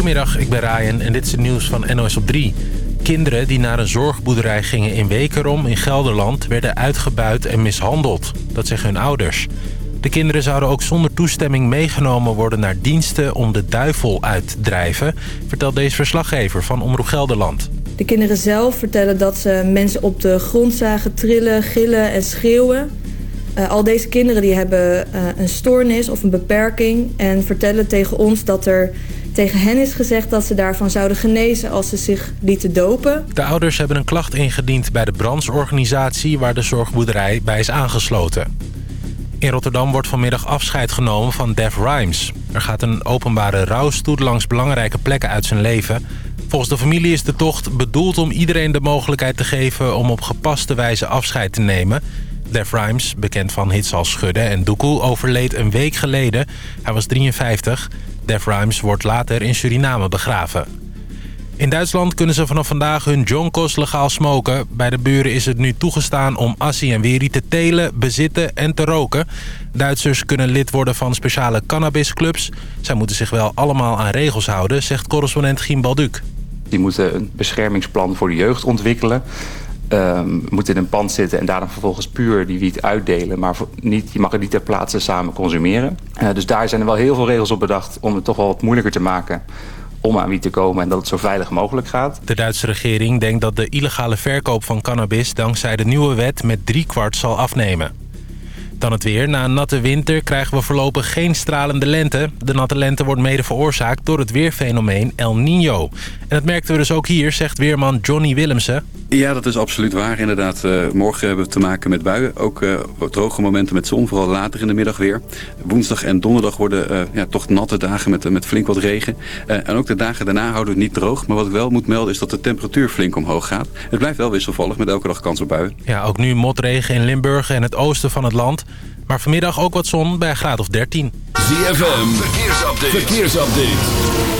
Goedemiddag, ik ben Ryan en dit is het nieuws van NOS op 3. Kinderen die naar een zorgboerderij gingen in Wekerom in Gelderland... werden uitgebuit en mishandeld. Dat zeggen hun ouders. De kinderen zouden ook zonder toestemming meegenomen worden naar diensten... om de duivel uit te drijven, vertelt deze verslaggever van Omroep Gelderland. De kinderen zelf vertellen dat ze mensen op de grond zagen trillen, gillen en schreeuwen... Uh, al deze kinderen die hebben uh, een stoornis of een beperking... en vertellen tegen ons dat er tegen hen is gezegd dat ze daarvan zouden genezen als ze zich lieten dopen. De ouders hebben een klacht ingediend bij de brandsorganisatie waar de zorgboerderij bij is aangesloten. In Rotterdam wordt vanmiddag afscheid genomen van Def Rhymes. Er gaat een openbare rouwstoet langs belangrijke plekken uit zijn leven. Volgens de familie is de tocht bedoeld om iedereen de mogelijkheid te geven... om op gepaste wijze afscheid te nemen... Def Rhymes, bekend van hits als Schudden en Doekoe, overleed een week geleden. Hij was 53. Def Rhymes wordt later in Suriname begraven. In Duitsland kunnen ze vanaf vandaag hun jonkos legaal smoken. Bij de buren is het nu toegestaan om assie en weri te telen, bezitten en te roken. Duitsers kunnen lid worden van speciale cannabisclubs. Zij moeten zich wel allemaal aan regels houden, zegt correspondent Giem Balduc. Die moeten een beschermingsplan voor de jeugd ontwikkelen um, moet in een pand zitten en daar dan vervolgens puur die wiet uitdelen. Maar niet, je mag het niet ter plaatse samen consumeren. Uh, dus daar zijn er wel heel veel regels op bedacht om het toch wel wat moeilijker te maken om aan wiet te komen en dat het zo veilig mogelijk gaat. De Duitse regering denkt dat de illegale verkoop van cannabis dankzij de nieuwe wet met driekwart zal afnemen. Dan het weer. Na een natte winter krijgen we voorlopig geen stralende lente. De natte lente wordt mede veroorzaakt door het weerfenomeen El Niño. En dat merkten we dus ook hier, zegt weerman Johnny Willemsen. Ja, dat is absoluut waar. Inderdaad, uh, morgen hebben we te maken met buien. Ook uh, droge momenten met zon, vooral later in de middag weer. Woensdag en donderdag worden uh, ja, toch natte dagen met, met flink wat regen. en ook de dagen daarna houden we het niet droog. Maar wat ik wel moet melden is dat de temperatuur flink omhoog gaat. Het blijft wel wisselvallig met elke dag kans op buien. Ja, ook nu motregen in Limburg en het oosten van het land. Maar vanmiddag ook wat zon bij een graad of 13. ZFM, verkeersupdate. verkeersupdate.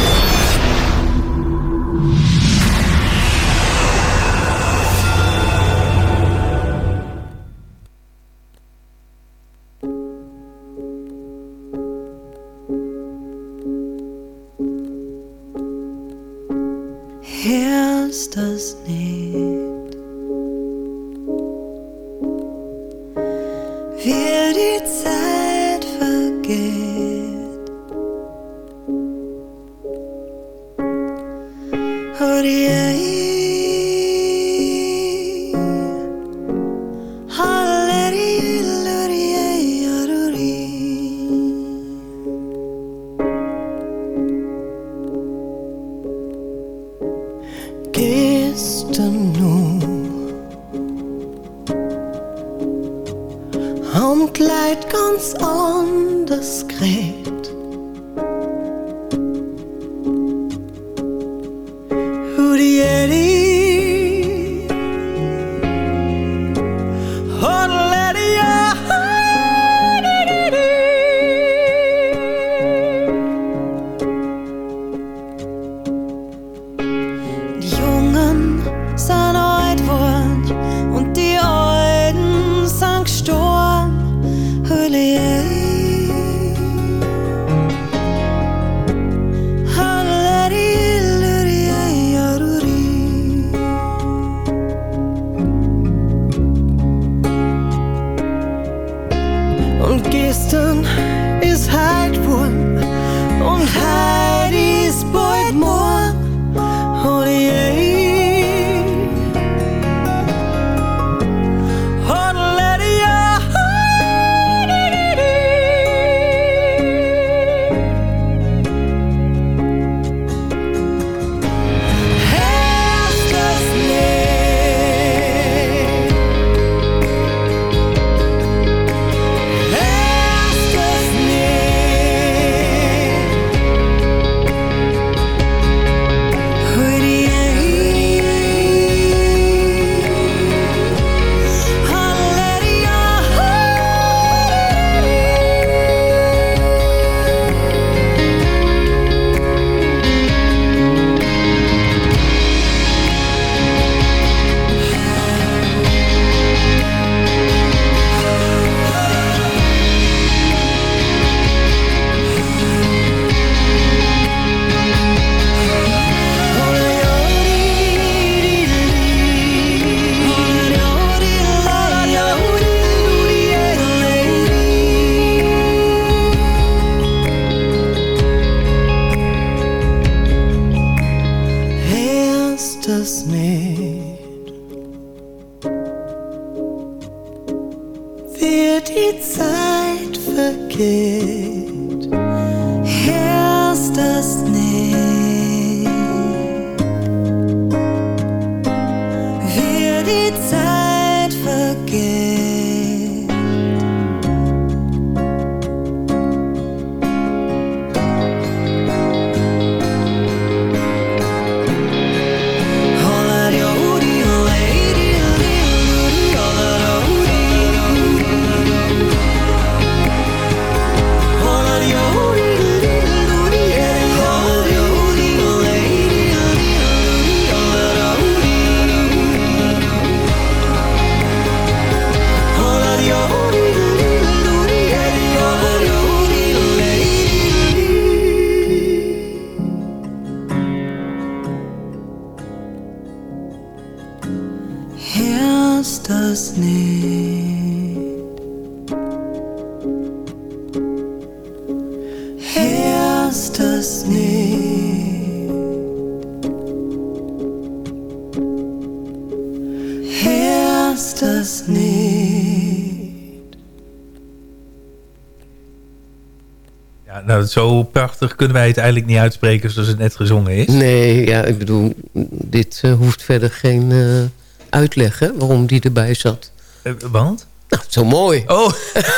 Zo prachtig kunnen wij het eigenlijk niet uitspreken zoals het net gezongen is. Nee, ja, ik bedoel, dit eh, hoeft verder geen eh, uitleg, hè, waarom die erbij zat. Eh, want? Nou, zo mooi. Oh.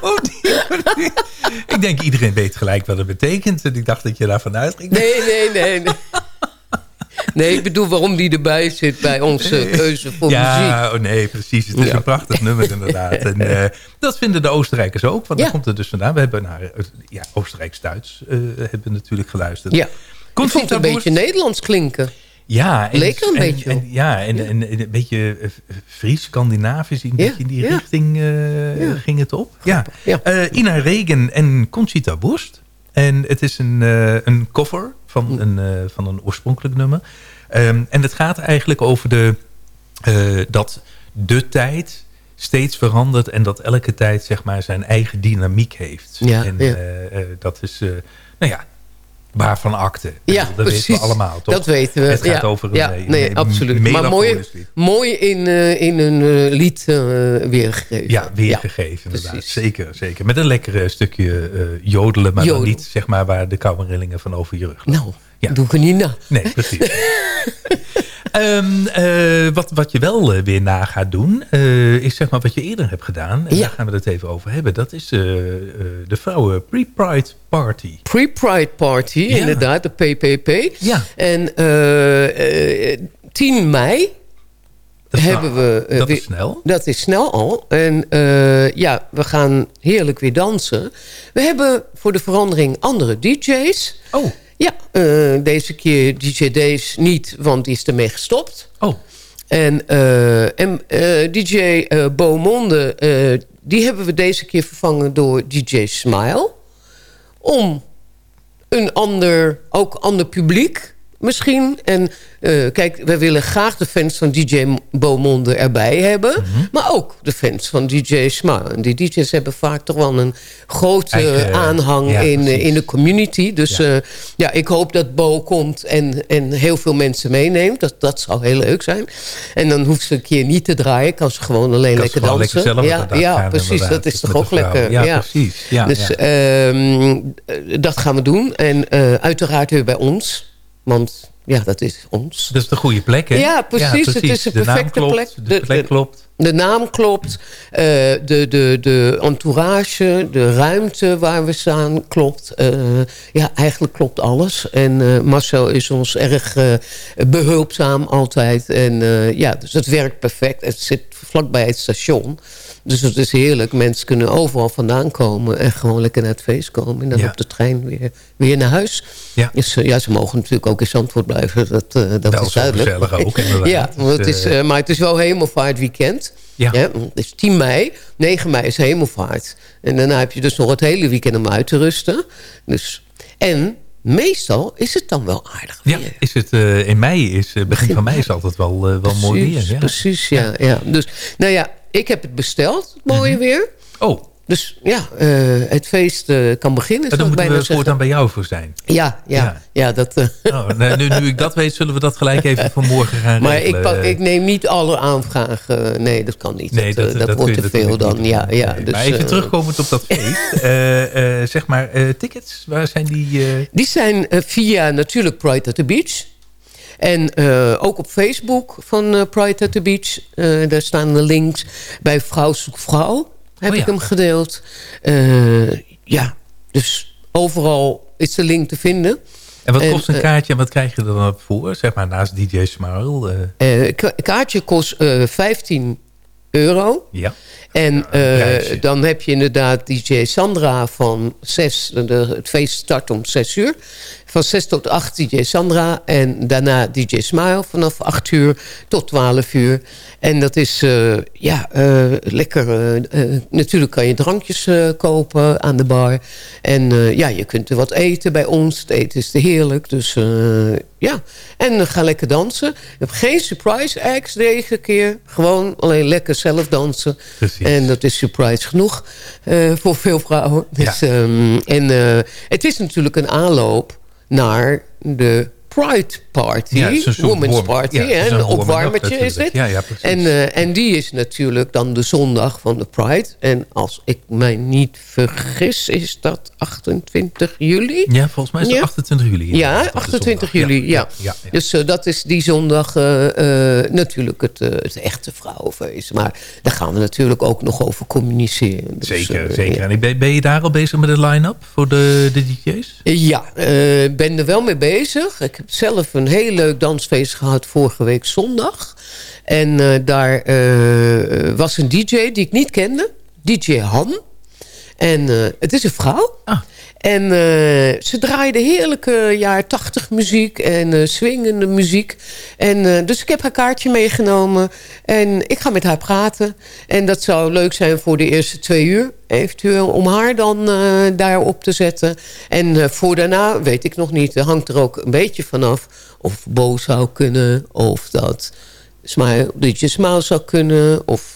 Oh, ik denk iedereen weet gelijk wat het betekent. En ik dacht dat je daarvan uitging. Nee, nee, nee. Nee, nee ik bedoel waarom die erbij zit bij onze keuze voor ja, muziek. oh nee, precies. Het is Ja. een prachtig nummer inderdaad. En eh, dat vinden de Oostenrijkers ook. Want daar komt het dus vandaan. We hebben naar eh, ja, Oostenrijks-Duits eh, hebben natuurlijk geluisterd. Ja. Vond het een beetje Nederlands klinken. Ja, en, Leek er een en- beetje en- ja, en, en, en een beetje eh, Fries, Scandinavisch, een beetje in die ja. richting Ja. ging het op. Ja. Ja. Ina Regen en Conchita Wurst. En het is een, eh, een cover. Van, een, eh, van een oorspronkelijk nummer. Ehm, en het gaat eigenlijk over de, eh, dat de tijd steeds verandert en dat elke tijd zeg maar, zijn eigen dynamiek heeft. Ja, en ja. eh, dat is, nou ja, waarvan akte. Ja, dat precies. weten we allemaal, toch? Dat weten we. Het gaat ja. over een, ja, een- nee, absoluut. Maar mooi, mooi in, eh, in een eh, lied eh, weergegeven. Ja, weergegeven inderdaad. Zeker, zeker. Met een lekker stukje eh, jodelen, maar dan niet zeg maar waar de koude rillingen van over je rug lopen. Nou, doe ik er niet na. Nee, precies. Ehm, eh, wat, wat je wel eh, weer na gaat doen, eh, is zeg maar wat je eerder hebt gedaan. En Ja. daar gaan we het even over hebben. Dat is de vrouwen Pre-Pride Party. Pre-Pride Party, Ja. inderdaad, de PPP. Ja. En eh, eh, 10 mei Dat is hebben we... dat weer- is snel. Dat is snel al. En ja, we gaan heerlijk weer dansen. We hebben voor de verandering andere DJ's. Oh. Ja, eh, deze keer DJ Days niet, want die is ermee gestopt. Oh. En, eh, en eh, DJ Beaumonde, die hebben we deze keer vervangen door DJ Smile. Om een ander, ook ander publiek misschien. En eh, kijk, wij willen graag de fans van DJ Beaumonde erbij hebben. Mhm. Maar ook de fans van DJ Smile. En die DJ's hebben vaak toch wel een grote Eigen, aanhang ja, in, precies. in de community. Dus ja. ja, ik hoop dat Bo komt en, en heel veel mensen meeneemt. Dat, dat zou heel leuk zijn. En dan hoeft ze een keer niet te draaien. Kan ze gewoon alleen Kan lekker dansen. lekker ja, gaan, precies. inderdaad. Dat is Dus toch ook lekker. Ja, precies. Ja, dus ehm, eh, dat gaan we doen. En eh, uiteraard weer bij ons. Want ja, dat is ons. Dat is de goede plek, hè? Ja, precies. Het is een De perfecte klopt, plek. De, plek klopt. De naam klopt. eh, de, de, de entourage, de ruimte waar we staan klopt. Eh, ja, eigenlijk klopt alles. En eh, Marcel is ons erg eh, behulpzaam altijd. En ja, dus het werkt perfect. Het zit vlakbij het station. Dus het is heerlijk. Mensen kunnen overal vandaan komen en gewoon lekker naar het feest komen. En dan Ja. op de trein weer, weer naar huis. Ja. Dus, eh, ja, ze mogen natuurlijk ook in Zandvoort blijven. Dat, eh, dat Wel is duidelijk. gezellig ook, inderdaad. ja, want het is, eh, maar het is wel hemelvaartweekend. Ja. Ja, het is 10 mei. 9 mei is hemelvaart. En daarna heb je dus nog het hele weekend om uit te rusten. Dus, en meestal is het dan wel aardig Ja, is het, in mei is, begin van mei is altijd wel, wel mooi weer. Precies, Ja. Precies, ja, ja. Dus, nou ja, ik heb het besteld, het mooie weer. Oh. Dus ja, uh, het feest uh, kan beginnen. En dan moeten we voortaan bij jou voor zijn. Ja, ja, ja. ja dat, uh... oh, nu, nu, ik dat weet, zullen we dat gelijk even voor morgen gaan Maar ik, pak, ik, neem niet alle aanvragen. Nee, dat kan niet. Nee, dat, dat, dat wordt te veel dan. Ja, ja, nee, dus, maar even terugkomend op dat feest. zeg maar, tickets, waar zijn die? Die zijn via natuurlijk Pride at the Beach. En ook op Facebook van Pride at the Beach. daar staan de links bij Vrouw Zoek Vrouw heb oh, ik hem gedeeld. Ja, dus overal is de link te vinden. En wat kost een eh, kaartje en wat krijg je er dan op voor? Zeg maar naast DJ Smile. Kaartje kost 15 euro. Ja. En uh, dan heb je inderdaad DJ Sandra van 6. het feest start om 6 uur. Van 6 tot 8 DJ Sandra. En daarna DJ Smile vanaf 8 uur tot 12 uur. En dat is uh, ja, uh, lekker. natuurlijk kan je drankjes kopen aan de bar. En ja, je kunt er wat eten bij ons. Het eten is te heerlijk. Dus ja, en ga lekker dansen. Je hebt geen surprise acts deze keer. Gewoon alleen lekker zelf dansen. Precies. En dat is surprise genoeg voor veel vrouwen. Dus, ja. um, en het is natuurlijk een aanloop naar de Pride Party, ja, Women's Party. Ja, een opwarmertje is dit. Ja, ja, en, uh, en die is natuurlijk dan de zondag van de Pride. En als ik mij niet vergis, is dat 28 juli? Ja, volgens mij is het 28 juli. Ja, 28 juli, ja. Dus uh, dat is die zondag uh, natuurlijk het, het echte vrouwenfeest. Maar daar gaan we natuurlijk ook nog over communiceren. Dus, zeker, zeker. En ben, ben, je daar al bezig met de line-up voor de, de DJ's? Ja, ik ben er wel mee bezig. Ik zelf een heel leuk dansfeest gehad vorige week zondag. En uh, daar uh, was een DJ die ik niet kende. DJ Han. En uh, het is een vrouw. Ah. En uh, ze draaide heerlijke jaar 80 muziek en uh, swingende muziek. En, uh, dus ik heb haar kaartje meegenomen. En ik ga met haar praten. En dat zou leuk zijn voor de eerste twee uur. Eventueel om haar dan daar op te zetten. En voor daarna weet ik nog niet. Hangt er ook een beetje vanaf. Of Bo zou kunnen. Of dat Smile, je Smile zou kunnen. Of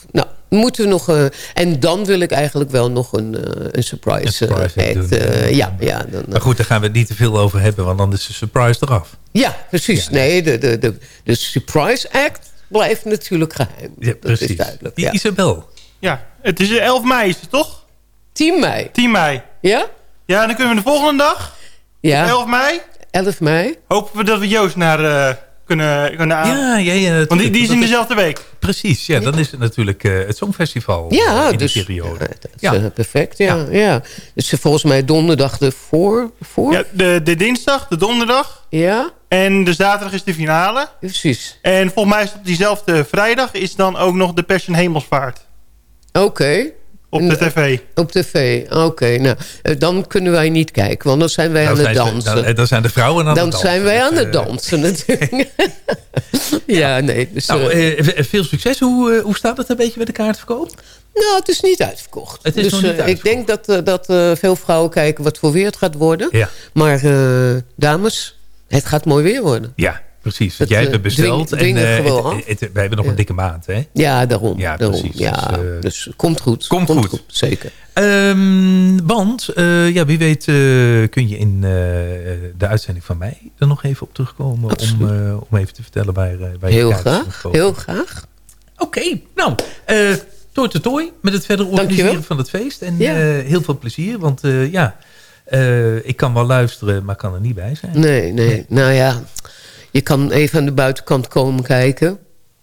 moeten we nog... Uh, en dan wil ik eigenlijk wel nog een, uh, een surprise, een surprise uh, act. ja, ja, ja dan, maar goed, daar gaan we het niet te veel over hebben... want dan is de surprise eraf. Ja, precies. Ja. Nee, de, de, de, de surprise act blijft natuurlijk geheim. Ja, precies. Dat is duidelijk. Ja. Isabel. Ja, het is 11 mei, is het toch? 10 mei. 10 mei. Ja? Ja, dan kunnen we de volgende dag. Ja. 11 mei. 11 mei. Hopen we dat we Joost naar kunnen, kunnen aan. Ja, ja, ja Want die, die is in dezelfde week. Precies, ja, dan is het natuurlijk uh, het Songfestival ja, uh, in dus, die periode. Ja, dat is, ja. Uh, perfect, ja, ja. ja. Dus volgens mij donderdag de voor... voor? Ja, de, de dinsdag, de donderdag. Ja. En de zaterdag is de finale. Precies. En volgens mij is op diezelfde vrijdag is dan ook nog de Passion Hemelsvaart. Oké. Okay. Op de tv. Op tv, oké. nou, dan kunnen wij niet kijken, want dan zijn wij aan het dansen. Dan, dan, zijn de vrouwen aan dan het dansen. Dan zijn wij aan het dansen natuurlijk. ja, nee. Dus, nou, uh, veel succes. Hoe, uh, hoe staat het een beetje met de kaartverkoop? Nou, het is niet uitverkocht. Het is dus nog niet uitverkocht. ik denk dat, uh, dat veel vrouwen kijken wat voor weer het gaat worden. Ja. Maar dames, het gaat mooi weer worden. Ja, Precies, dat, jij hebt het besteld. Dwing, en, uh, het, het, het, wij hebben nog een dikke maand, hè? Ja, daarom. Ja, daarom. precies. Ja, dus, uh, dus, komt goed. Komt, komt goed. goed. Zeker. Um, want, uh, ja, wie weet kun je in de uitzending van mij er nog even op terugkomen. Om, om even te vertellen waar, waar heel je graag, Heel graag. Oké, okay, nou... Tooi te tooi met het verder organiseren van het feest. En ja. heel veel plezier, want ja... ik kan wel luisteren, maar kan er niet bij zijn. Nee, nee. nee. Nou ja, je kan even aan de buitenkant komen kijken.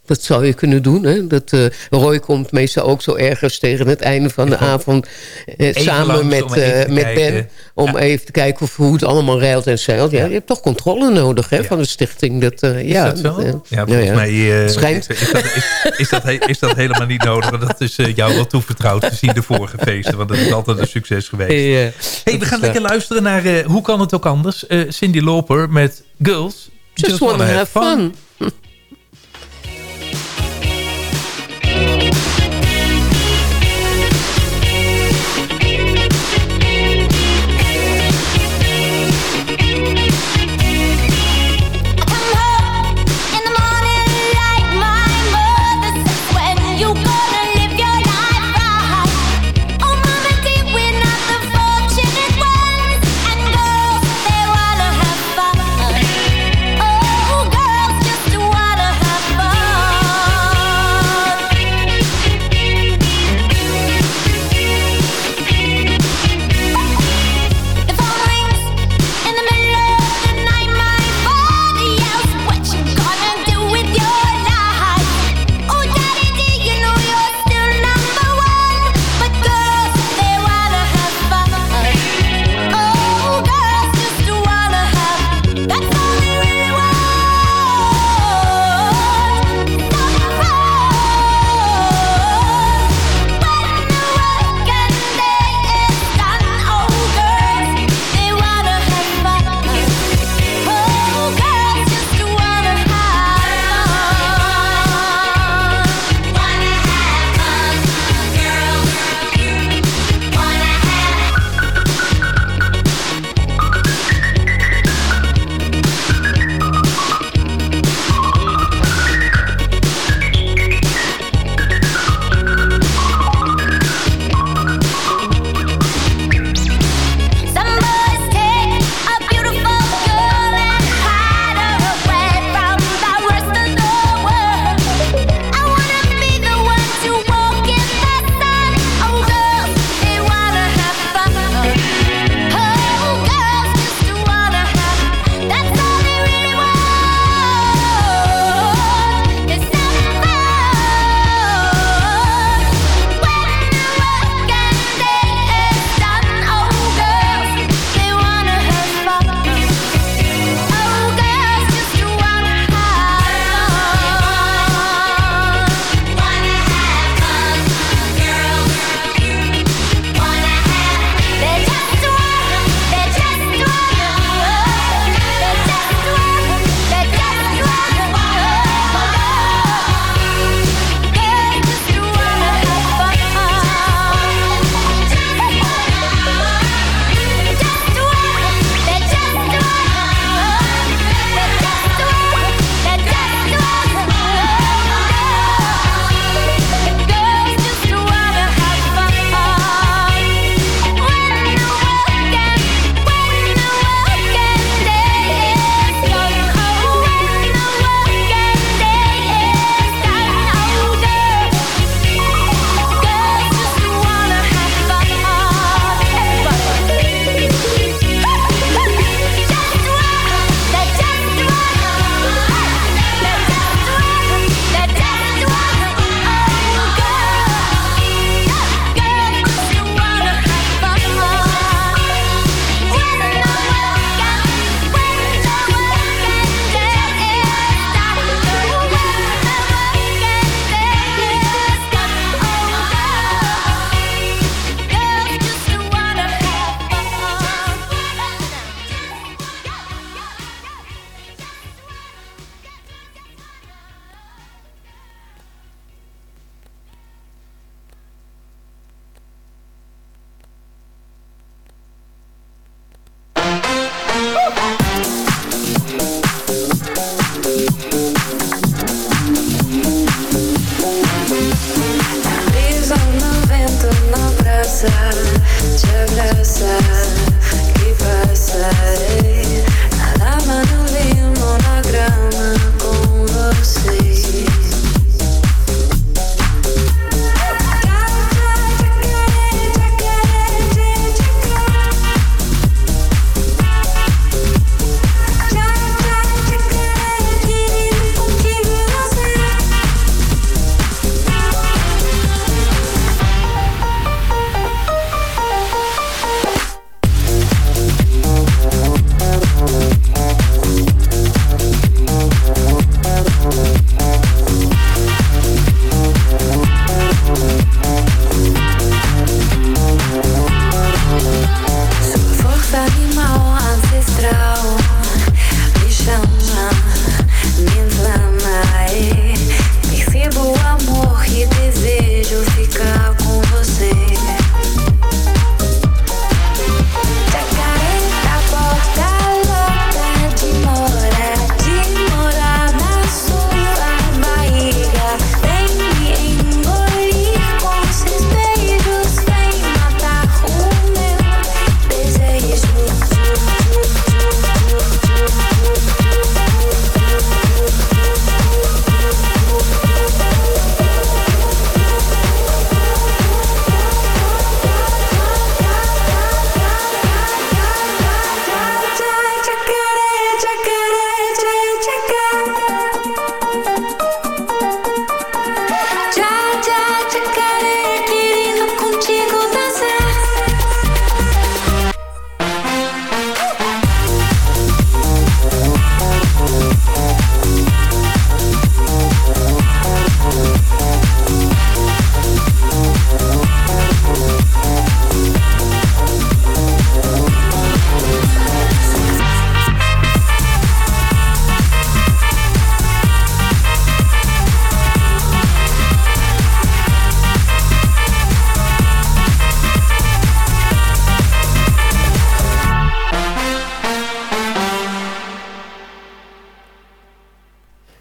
Dat zou je kunnen doen. Hè? Dat, uh, Roy komt meestal ook zo ergens tegen het einde van de avond... Eh, samen met, uh, met Ben. Om ja. even te kijken of, hoe het allemaal reilt en zeilt. Ja. Je hebt toch controle nodig hè, van de stichting. Dat, uh, is ja, dat zo? Dat, ja, volgens mij schijnt. Is, is, dat, is, is, dat is dat helemaal niet nodig. Want dat is jou wel toevertrouwd gezien de vorige feesten. Want dat is altijd een succes geweest. hey, we gaan lekker luisteren naar Hoe kan het ook anders? Cindy Loper met Girls... Just, Just want to have, fun. fun.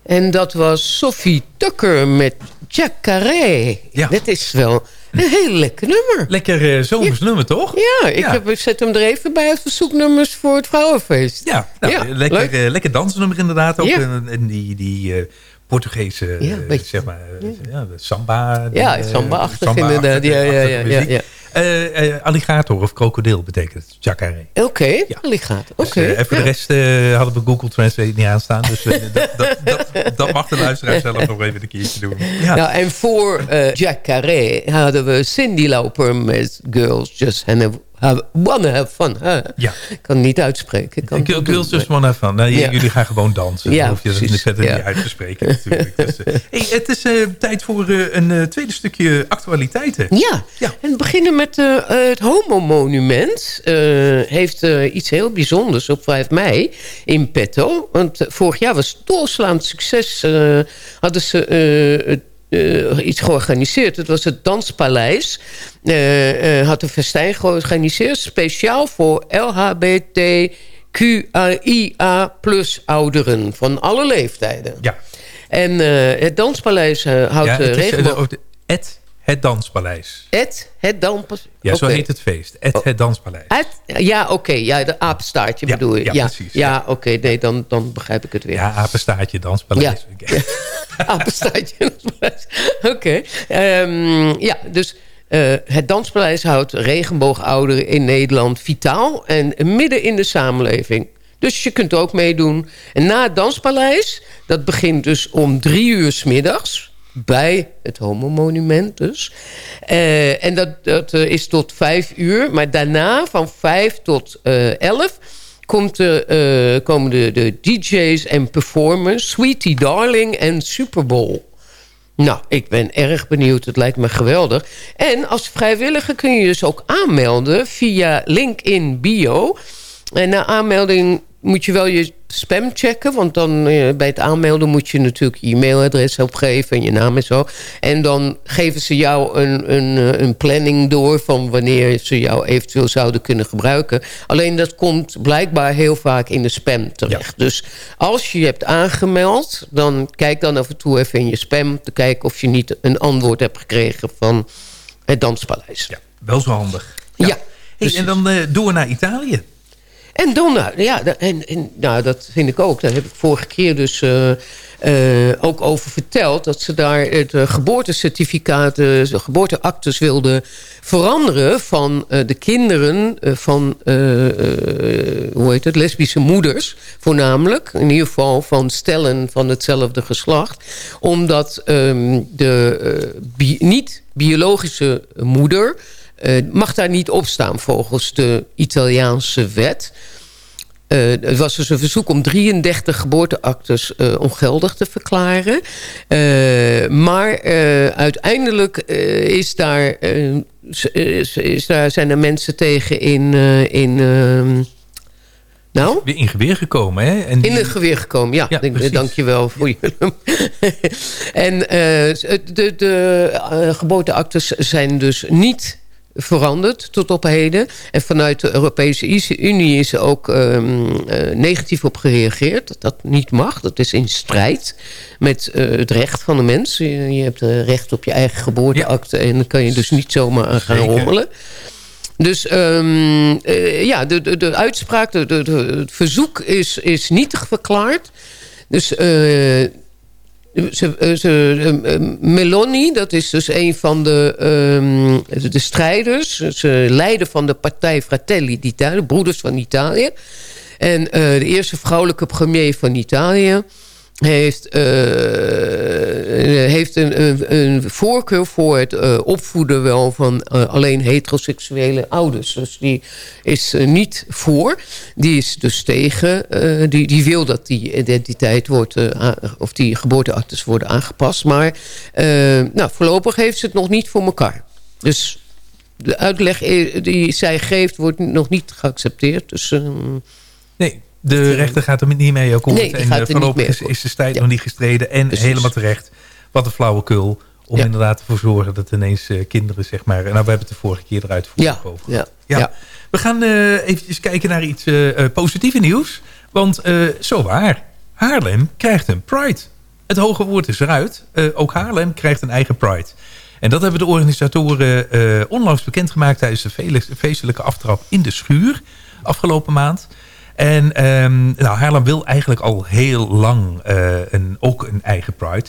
En dat was Sophie Tucker met Jacare. Ja. Dat is wel een heel lekker nummer. Lekker uh, zomers nummer, toch? Ja, ik Heb, ik zet hem er even bij als verzoeknummers voor het vrouwenfeest. Ja, nou, Ja, lekker, eh, lekker dansnummer inderdaad ook. En, en die, die eh, Portugese, zeg maar, samba. Ja, samba-achtig samba-achtige inderdaad. Ja, ja, ja, Eh, eh, alligator of krokodil betekent het, jacare. Oké, alligator. Oké. Dus, eh, en voor ja. de rest eh, hadden we Google Translate niet aanstaan. Dus dat, dat, dat, dat mag de luisteraar zelf nog even een keertje doen. Ja. Nou, en voor Jack Carré hadden we Cindy Lauper met Girls Just Have, have, Wanna Have Fun. Huh? Ja. Ik kan het niet uitspreken. Ik kan het Ik wil doen, dus maar- wel even. Nou, j- Ja. Jullie gaan gewoon dansen. Ja, Dan hoef je dat precies. verder Ja. niet uit te spreken natuurlijk. Dus, eh, hey, het is eh, tijd voor eh, een tweede stukje actualiteiten. Ja, en we beginnen met het Homo-monument. heeft iets heel bijzonders op 5 mei in petto. Want vorig jaar was doorslaand succes. hadden ze eh, iets georganiseerd. Het was het Danspaleis. Eh, eh, had een festijn georganiseerd. Speciaal voor LHBTQIA plus ouderen. Van alle leeftijden. Ja. En het Danspaleis houdt Ja, het is, de- het, het Danspaleis. Het, het Danspaleis. Ja, zo heet het feest. Het, het Danspaleis. Het, ja, oké. ja, de apenstaartje Ja, bedoel je. ja, Ja, precies, Ja, oké. nee, dan, dan begrijp ik het weer. Ja, apenstaartje, Danspaleis. Ja. apenstaartje. oké. Ehm, ja, dus eh, het Danspaleis houdt regenboogouderen in Nederland vitaal... en midden in de samenleving. Dus je kunt ook meedoen. En na het Danspaleis, dat begint dus om drie uur 's middags bij het Homo-monument dus. Eh, en dat, dat eh, is tot vijf uur. Maar daarna van vijf tot eh, elf komt de, komen de, de DJ's en performers... Sweetie Darling en Super Bowl. Nou, ik ben erg benieuwd. Het lijkt me geweldig. En als vrijwilliger kun je dus ook aanmelden via link in bio. En na aanmelding moet je wel je spam checken. Want dan eh, bij het aanmelden moet je natuurlijk je e-mailadres opgeven en je naam en zo. En dan geven ze jou een, een, eh, een planning door van wanneer ze jou eventueel zouden kunnen gebruiken. Alleen dat komt blijkbaar heel vaak in de spam terecht. Dus als je je hebt aangemeld, dan kijk dan af en toe even in je spam te kijken of je niet een antwoord hebt gekregen van het Danspaleis. Ja, wel zo handig. Ja. Hey, en dan eh, door naar Italië. En Donna, ja, en, en, nou, dat vind ik ook. Daar heb ik vorige keer dus eh, eh, ook over verteld... dat ze daar het eh, geboortecertificaat, de geboorteactes wilden veranderen... van de kinderen van, hoe heet het, lesbische moeders voornamelijk. In ieder geval van stellen van hetzelfde geslacht. Omdat ehm, de eh, bi- niet-biologische moeder... eh, mag daar niet op staan volgens de Italiaanse wet. Eh, het was dus een verzoek om 33 geboorteactes eh, ongeldig te verklaren. Maar uiteindelijk is daar, is, is daar, zijn er mensen tegen in... in ehm, Nou? Weer in geweer gekomen, hè? En die... In het geweer gekomen, ja. dank je wel voor je. en uh, de, de uh, geboorteactes zijn dus niet veranderd tot op heden. En vanuit de Europese Unie is er ook um, uh, negatief op gereageerd. Dat dat niet mag. Dat is in strijd met uh, het recht van de mens. Je, je hebt recht op je eigen geboorteakte. Ja. En dan kan je dus niet zomaar aan gaan rommelen. Dus um, uh, ja, de, de, de uitspraak, de, de, het verzoek is, is nietig verklaard. Dus ze, ze, Meloni, dat is dus een van de, um, de strijders. Ze leider van de partij Fratelli d'Italia, Broeders van Italië. En uh, de eerste vrouwelijke premier van Italië heeft, uh, heeft een, een, voorkeur voor het uh, opvoeden wel van alleen heteroseksuele ouders. Dus die is niet voor. Die is dus tegen. die, die wil dat die identiteit wordt, of die geboorteactes worden aangepast. Maar nou, voorlopig heeft ze het nog niet voor elkaar. Dus de uitleg die zij geeft wordt nog niet geaccepteerd. Dus... nee, de rechter gaat er niet mee akkoord. Nee, en uh, voorlopig is, is de strijd ja. nog niet gestreden. En Precies. helemaal terecht. Wat een flauwekul. Om ja. inderdaad ervoor te zorgen dat ineens uh, kinderen, zeg maar... Nou, we hebben het de vorige keer eruit ja. over. Ja. Ja. We gaan uh, eventjes kijken naar iets positieve nieuws. Want zo waar, Haarlem krijgt een Pride. Het hoge woord is eruit. ook Haarlem krijgt een eigen Pride. En dat hebben de organisatoren onlangs bekendgemaakt... tijdens de feestelijke aftrap in de schuur afgelopen maand... En um, nou, Haarlem wil eigenlijk al heel lang uh, een, ook een eigen Pride.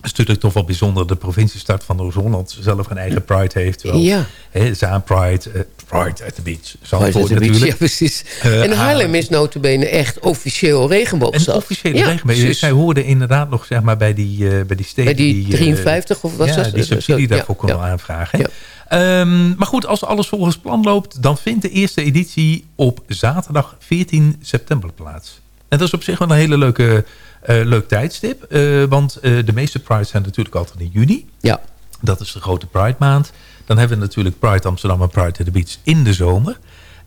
Het is natuurlijk toch wel bijzonder dat de provinciestad van Noord-Holland zelf een eigen Pride heeft. Wel, ja. He, Zaan Pride, uh, Pride at the Beach. Zandvoort natuurlijk. Beach, ja, precies. Uh, en Haarlem is notabene echt officieel regenboogstad. Een officiële ja, regenboog. Zij hoorden inderdaad nog zeg maar, bij die, uh, bij die steden. Bij die 53 of wat ja, dat? die subsidie daarvoor ja, konden aanvragen. Um, maar goed, als alles volgens plan loopt... dan vindt de eerste editie op zaterdag 14 september plaats. En dat is op zich wel een hele leuke, uh, leuk tijdstip. Uh, want uh, de meeste Prides zijn natuurlijk altijd in juni. Ja. Dat is de grote Pride maand. Dan hebben we natuurlijk Pride Amsterdam en Pride at the Beach in de zomer.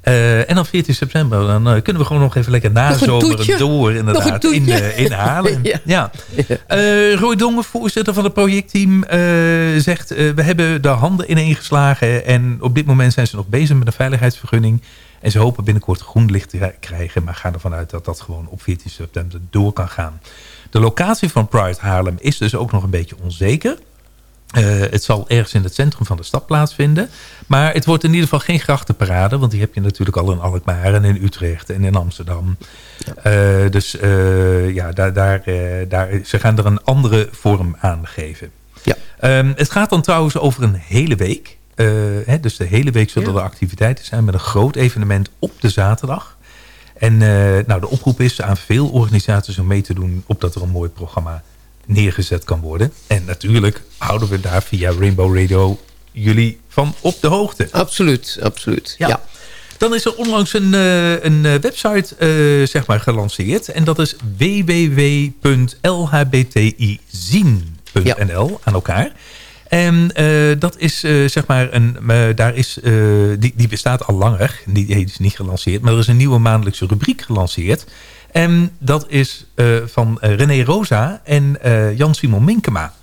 Uh, en dan 14 september, dan uh, kunnen we gewoon nog even lekker nazomeren door inderdaad in, uh, in Haarlem. ja. ja. Roy Dongen, voorzitter van het projectteam, zegt... we hebben de handen ineengeslagen en op dit moment zijn ze nog bezig met een veiligheidsvergunning. En ze hopen binnenkort groen licht te krijgen, maar gaan ervan uit dat dat gewoon op 14 september door kan gaan. De locatie van Pride Haarlem is dus ook nog een beetje onzeker. Uh, het zal ergens in het centrum van de stad plaatsvinden. Maar het wordt in ieder geval geen grachtenparade. Want die heb je natuurlijk al in Alkmaar en in Utrecht en in Amsterdam. Ja. Uh, dus uh, ja, daar, daar, daar, ze gaan er een andere vorm aan geven. Ja. Um, het gaat dan trouwens over een hele week. Hè, dus de hele week zullen ja. er activiteiten zijn met een groot evenement op de zaterdag. En nou, de oproep is aan veel organisaties om mee te doen... opdat er een mooi programma neergezet kan worden. En natuurlijk houden we daar via Rainbow Radio jullie van op de hoogte. Absoluut, absoluut. Ja. ja. Dan is er onlangs een, uh, een website uh, zeg maar gelanceerd. En dat is www.lhbtizien.nl ja. aan elkaar. En uh, dat is zeg maar een, daar is, die, die bestaat al langer. Die, die is niet gelanceerd. Maar er is een nieuwe maandelijkse rubriek gelanceerd. En dat is uh, van uh, René Rosa en uh, Jan-Simon Minkema.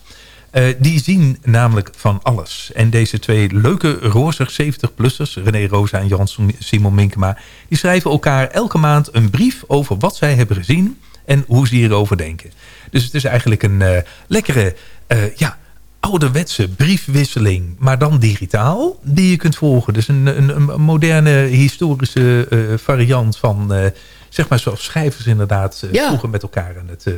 die zien namelijk van alles. En deze twee leuke rozig 70-plussers, René Rosa en Jan-Simon Minkema... die schrijven elkaar elke maand een brief over wat zij hebben gezien... en hoe ze hierover denken. Dus het is eigenlijk een lekkere... ja, ouderwetse briefwisseling, maar dan digitaal, die je kunt volgen. Dus een, een moderne historische variant van zeg maar zoals schrijvers inderdaad uh, ja. vroeger met elkaar aan het, uh,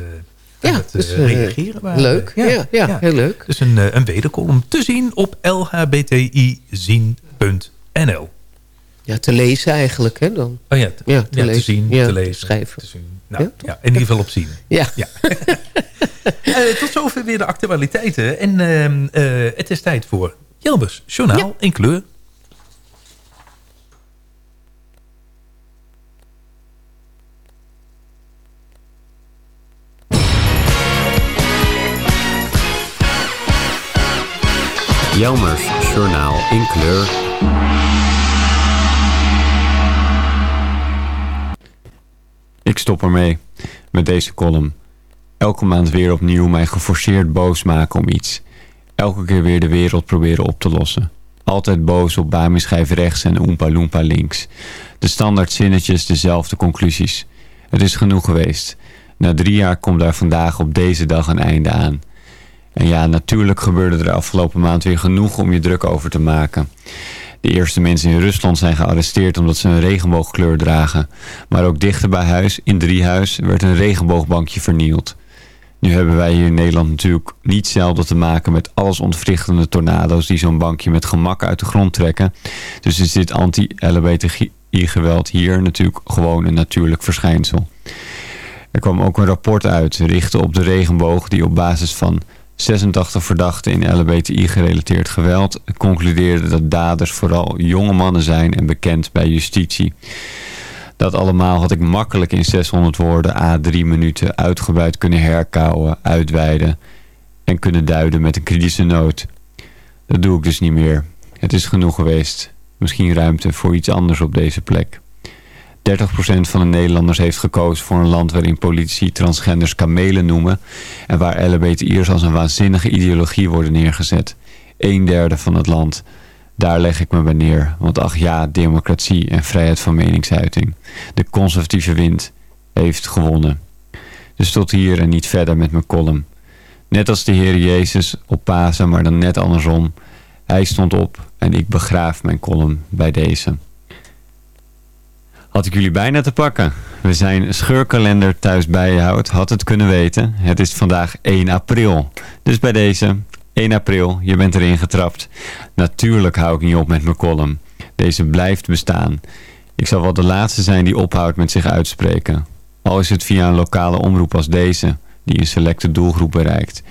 ja, het dus, uh, reageren waren. Leuk, ja, ja, heel leuk. Dus een, een wederkolom te zien op lhbtizien.nl. Ja, te lezen eigenlijk, hè dan? Oh ja, te, ja, te, ja, lezen. te zien, ja, te lezen. Schrijven. Te zien. Nou, ja? in ieder geval op zien. Ja. uh, tot zover weer de actualiteiten. En uh, het is tijd voor Jelbus Journaal in kleur. Jelmers Journaal in kleur. stop ermee met deze column. Elke maand weer opnieuw mij geforceerd boos maken om iets. Elke keer weer de wereld proberen op te lossen. Altijd boos op Bami schijf rechts en Oompa Loompa links. De standaard zinnetjes, dezelfde conclusies. Het is genoeg geweest. Na drie jaar komt daar vandaag op deze dag een einde aan. En ja, natuurlijk gebeurde er afgelopen maand weer genoeg om je druk over te maken. De eerste mensen in Rusland zijn gearresteerd omdat ze een regenboogkleur dragen. Maar ook dichter bij huis, in Driehuis, werd een regenboogbankje vernield. Nu hebben wij hier in Nederland natuurlijk niet zelden te maken met alles ontwrichtende tornado's die zo'n bankje met gemak uit de grond trekken. Dus is dit anti-LBTI-geweld hier natuurlijk gewoon een natuurlijk verschijnsel. Er kwam ook een rapport uit, richten op de regenboog, die op basis van 86 verdachten in LBTI-gerelateerd geweld concludeerde dat daders vooral jonge mannen zijn en bekend bij justitie. Dat allemaal had ik makkelijk in 600 woorden a 3 minuten uitgebreid kunnen herkauwen, uitweiden en kunnen duiden met een kritische noot. Dat doe ik dus niet meer. Het is genoeg geweest. Misschien ruimte voor iets anders op deze plek. 30% van de Nederlanders heeft gekozen voor een land waarin politici transgenders kamelen noemen en waar LBTI'ers als een waanzinnige ideologie worden neergezet. Een derde van het land. Daar leg ik me bij neer, want ach ja, democratie en vrijheid van meningsuiting. De conservatieve wind heeft gewonnen. Dus tot hier en niet verder met mijn column. Net als de Heer Jezus op Pasen, maar dan net andersom. Hij stond op en ik begraaf mijn column bij deze. Had ik jullie bijna te pakken. We zijn scheurkalender thuis bijhoudt, had het kunnen weten. Het is vandaag 1 april. Dus bij deze, 1 april, je bent erin getrapt. Natuurlijk hou ik niet op met mijn column. Deze blijft bestaan. Ik zal wel de laatste zijn die ophoudt met zich uitspreken. Al is het via een lokale omroep als deze, die een selecte doelgroep bereikt.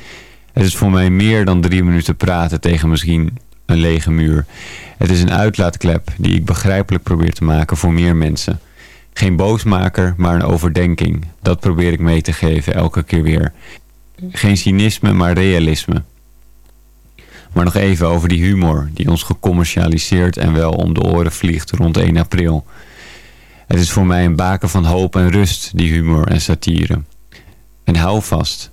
Het is voor mij meer dan drie minuten praten tegen misschien een lege muur. Het is een uitlaatklep die ik begrijpelijk probeer te maken voor meer mensen. Geen boosmaker, maar een overdenking. Dat probeer ik mee te geven elke keer weer. Geen cynisme, maar realisme. Maar nog even over die humor die ons gecommercialiseerd en wel om de oren vliegt rond 1 april. Het is voor mij een baken van hoop en rust, die humor en satire. En hou vast.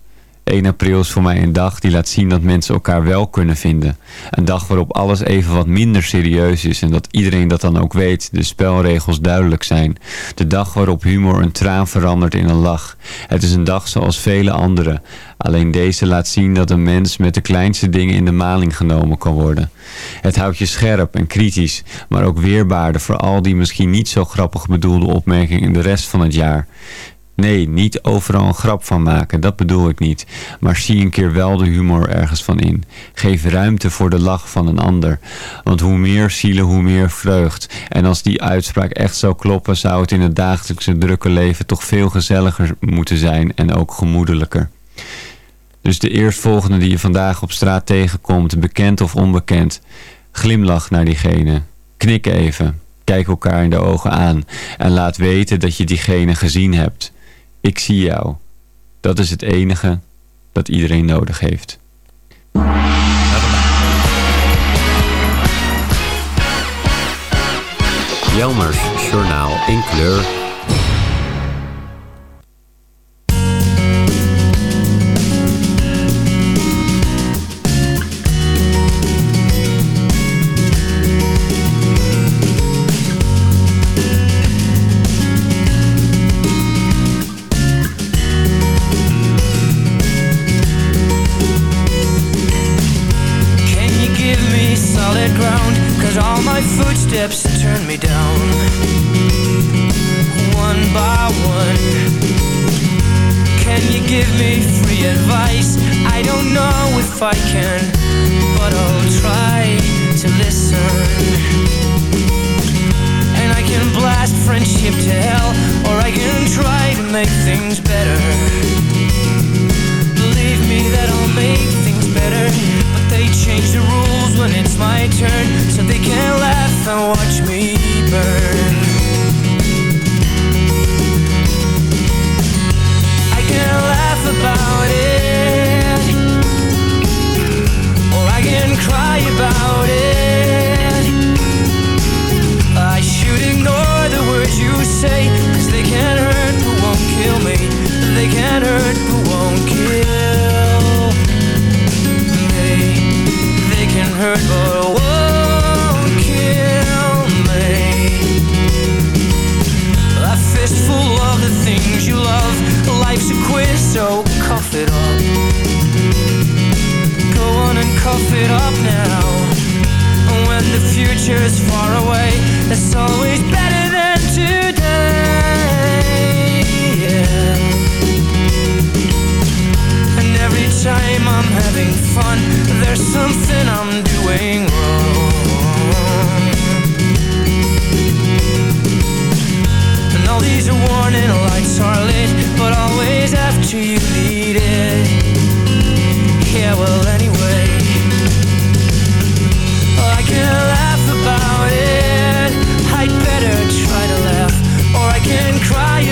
1 april is voor mij een dag die laat zien dat mensen elkaar wel kunnen vinden. Een dag waarop alles even wat minder serieus is en dat iedereen dat dan ook weet, de spelregels duidelijk zijn. De dag waarop humor een traan verandert in een lach. Het is een dag zoals vele andere. Alleen deze laat zien dat een mens met de kleinste dingen in de maling genomen kan worden. Het houdt je scherp en kritisch, maar ook weerbaarder voor al die misschien niet zo grappig bedoelde opmerkingen in de rest van het jaar. Nee, niet overal een grap van maken, dat bedoel ik niet. Maar zie een keer wel de humor ergens van in. Geef ruimte voor de lach van een ander. Want hoe meer zielen, hoe meer vreugd. En als die uitspraak echt zou kloppen, zou het in het dagelijkse drukke leven toch veel gezelliger moeten zijn en ook gemoedelijker. Dus de eerstvolgende die je vandaag op straat tegenkomt, bekend of onbekend, glimlach naar diegene. Knik even, kijk elkaar in de ogen aan en laat weten dat je diegene gezien hebt. Ik zie jou. Dat is het enige dat iedereen nodig heeft. Jelmers Journaal in kleur. And I can blast friendship to hell Or I can try to make things better. Believe me that I'll make things better But they change the rules when it's my turn So they can laugh and watch me burn laugh it up now. When the future is far away It's always better than today. Yeah. And every time I'm having fun There's something I'm doing wrong. And all these warning lights are lit But always after you need it. Yeah, well anyway.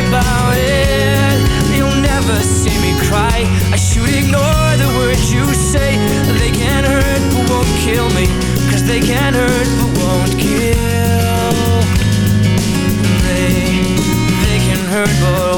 about it. You'll never see me cry. I should ignore the words you say. They can hurt but won't kill me. Cause they can hurt but won't kill They, they can hurt but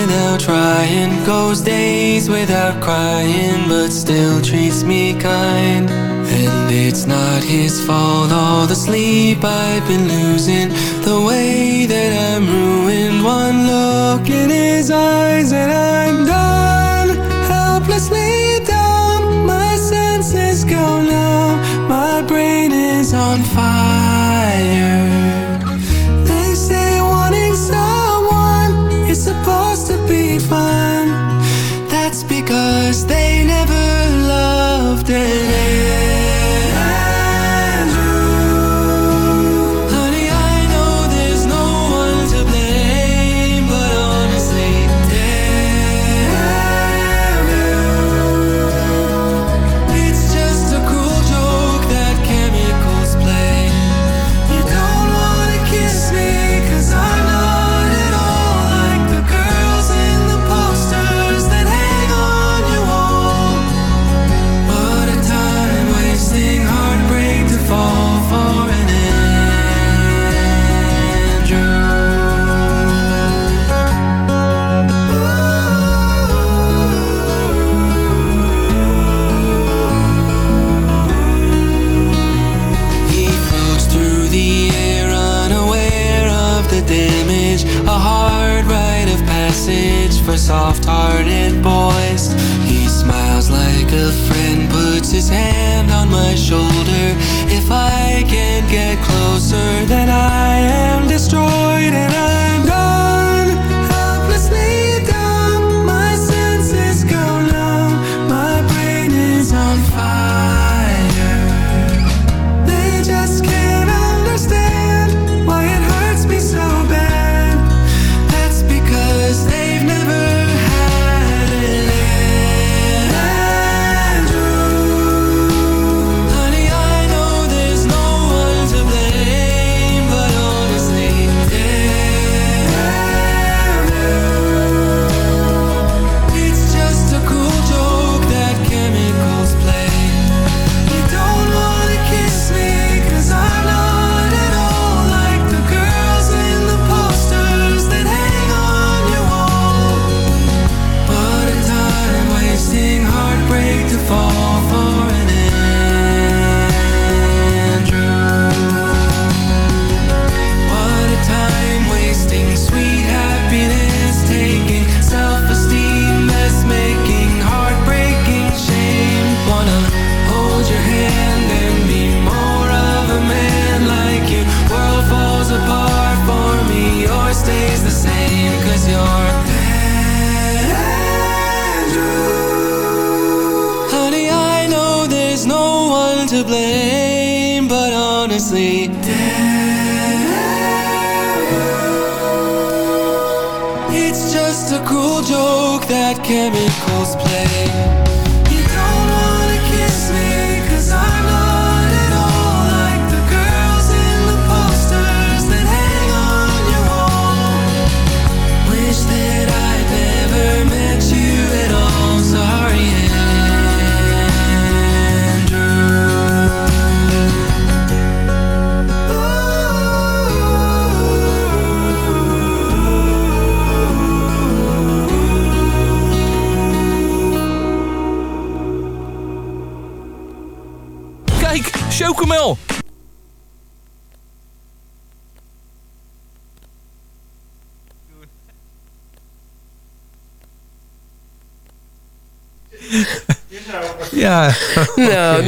without trying, goes days without crying, but still treats me kind. And it's not his fault, all the sleep I've been losing, the way that I'm ruined. One look in his eyes, and I'm done, helplessly dumb. My senses go numb, my brain is on fire.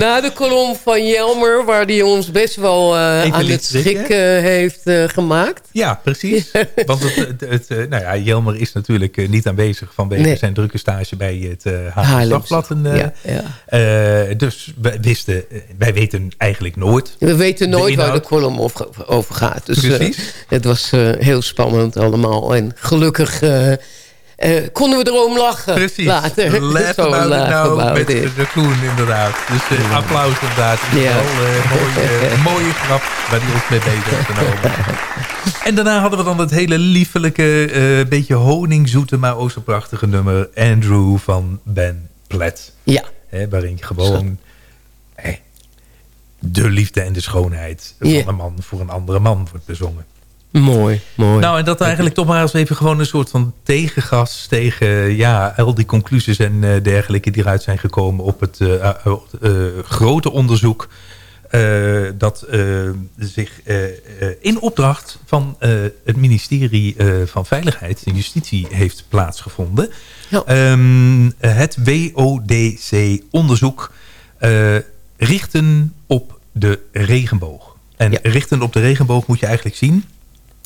na de kolom van Jelmer, waar die ons best wel eh, aan het schrikken heeft eh, gemaakt. Ja, precies. Want het, het, het, eh, nou ja, Jelmer is natuurlijk niet aanwezig vanwege Nee. zijn drukke stage bij het uh, Ja, ja. eh, dus wij wisten, wij weten eigenlijk nooit. We weten nooit waar de kolom over, over gaat. Dus Precies. het was heel spannend allemaal. En gelukkig eh, eh, konden we erom lachen Precies. later. Laugh Zo about it laugh now about met it. de Koen inderdaad. Dus eh, applaus inderdaad. Ja. wel een mooie, eh, mooie grap waar hij ons mee bezig heeft genomen. en daarna hadden we dan het hele liefelijke, eh, beetje honingzoete, maar ook zo prachtige nummer Andrew van Ben Platt. Ja. Hè, waarin je gewoon eh, de liefde en de schoonheid van Ja. een man voor een andere man wordt bezongen. Mooi, mooi. Nou, en dat eigenlijk toch maar eens even gewoon een soort van tegengas tegen ja, al die conclusies en eh, dergelijke die eruit zijn gekomen op het eh, eh, grote onderzoek. eh, dat eh, zich eh, eh, in opdracht van eh, het ministerie eh, van Veiligheid en Justitie heeft plaatsgevonden. Ehm, het WODC-onderzoek eh, richten op de regenboog. En richten op de regenboog moet je eigenlijk zien